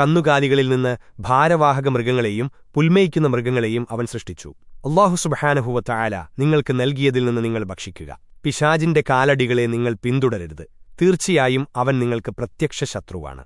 കന്നുകാലികളിൽ നിന്ന് ഭാരവാഹക മൃഗങ്ങളെയും പുൽമയിക്കുന്ന മൃഗങ്ങളെയും അവൻ സൃഷ്ടിച്ചു. അള്ളാഹു സുബഹാനഹുവത്ത ആല നിങ്ങൾക്ക് നൽകിയതിൽ നിന്ന് നിങ്ങൾ ഭക്ഷിക്കുക. പിശാജിന്റെ കാലടികളെ നിങ്ങൾ പിന്തുടരരുത്. തീർച്ചയായും അവൻ നിങ്ങൾക്ക് പ്രത്യക്ഷ ശത്രുവാണ്.